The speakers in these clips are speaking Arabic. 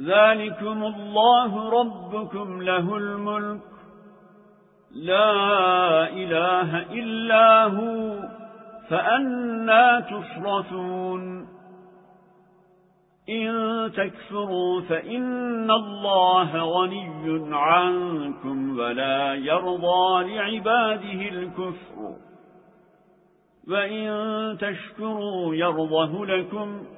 ذلكم الله ربكم له الملك. لا إله إلا هو فأنا تصرفون إن تكفروا فإن الله غني عنكم ولا يرضى لعباده الكفر. وإن تشكروا يرضه لكم.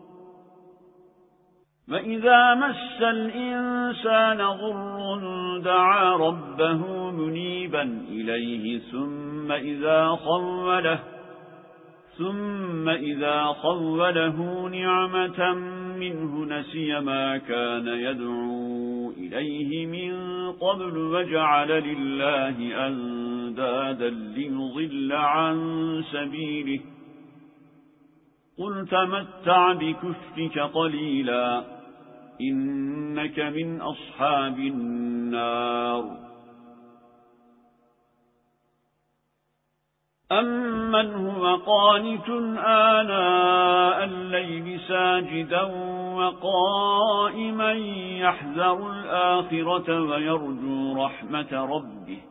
وإذا مس الإنسان ضر دعا ربه منيبا إليه ثم إذا خوله ثم إذا خوله نعمة منه نسي ما كان يدعو إليه من قبل وجعل لله أندادا ليضل عن سبيله قل تمتع بكفك قليلا إنك من أصحاب النار. أمن هو قانت آناء الليل ساجدا وقائما يحذر الآخرة ويرجو رحمة ربه.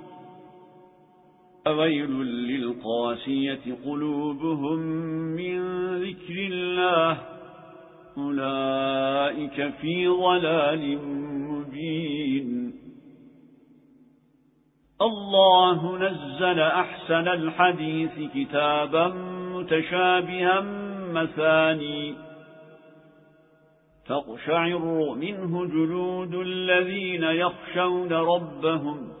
أويل للقاسية قلوبهم من ذكر الله أولئك في ضلال مبين الله نزل أحسن الحديث كتابا متشابها مثاني تقشعر منه جلود الذين يخشون ربهم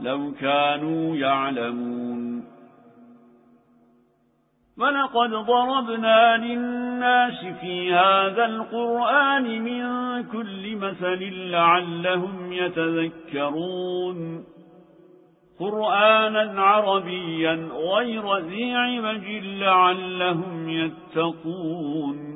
لو كانوا يعلمون. ولقد ضربنا للناس في هذا القرآن من كل مثل لعلهم يتذكرون. قرآنا عربيا غير ذي عمج لعلهم يتقون.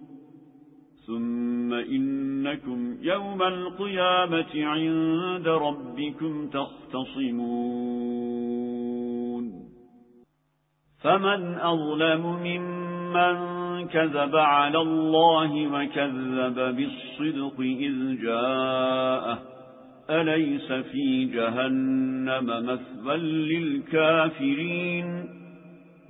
ثم إنكم يوم القيامة عند ربكم تختصمون فمن أظلم ممن كذب على الله وكذب بالصدق إذ جاءه أليس في جهنم مثوى للكافرين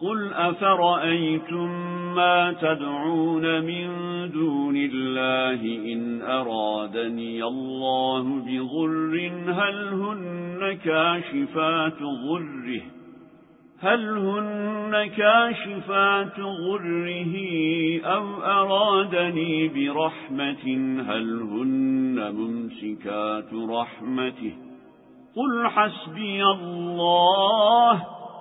قل أفرأيتم ما تدعون من دون الله إن أرادني الله بضر هل هن كاشفات ضره هل هن كاشفات غره أو أرادني برحمة هل هن ممسكات رحمته قل حسبي الله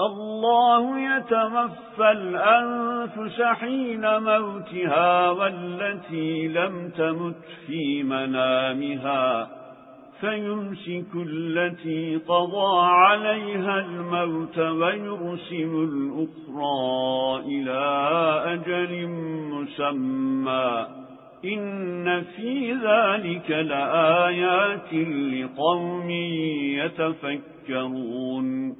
الله يتوفى الأنفس حين موتها والتي لم تمت في منامها فيمسك التي قضى عليها الموت ويرسم الأخرى إلى أجل مسمى. إن في ذلك لآيات لقوم يتفكرون.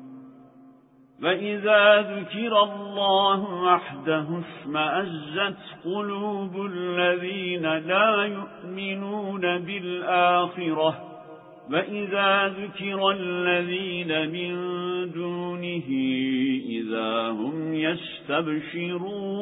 فإذا ذكر الله وحده اسمأزت قلوب الذين لا يؤمنون بالآخرة وإذا ذكر الذين من دونه إذا هم يستبشرون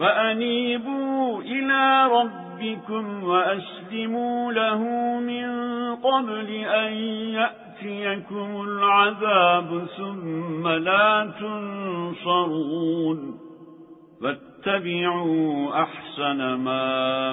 وأنيبوا إلى ربكم وأسلموا له من قبل أن يأتيكم العذاب ثم لا تنصرون. واتبعوا أحسن ما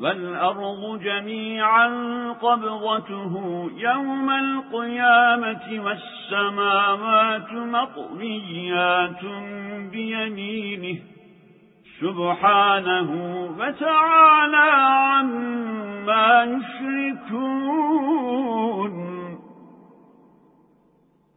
والأرض جميعا قبضته يوم القيامة والسماوات مطويات بيمينه سبحانه وتعالى عما يشركون.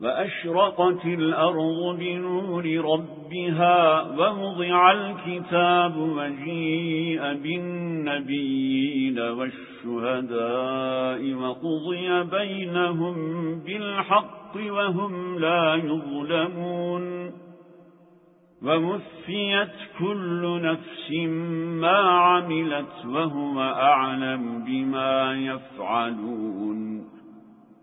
وأشرقت الأرض بنور ربها ووضع الكتاب وجيء بالنبيين والشهداء وقضي بينهم بالحق وهم لا يظلمون ومثيت كل نفس ما عملت وهو أعلم بما يفعلون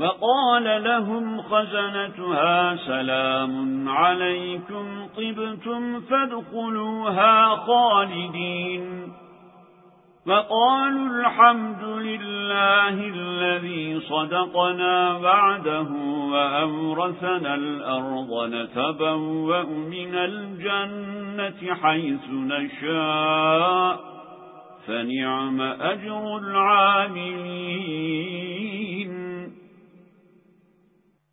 وقال لهم خزنتها سلام عليكم طبتم فادخلوها خالدين. وقالوا الحمد لله الذي صدقنا بعده وأورثنا الأرض نتبوأ من الجنة حيث نشاء. فنعم أجر العاملين.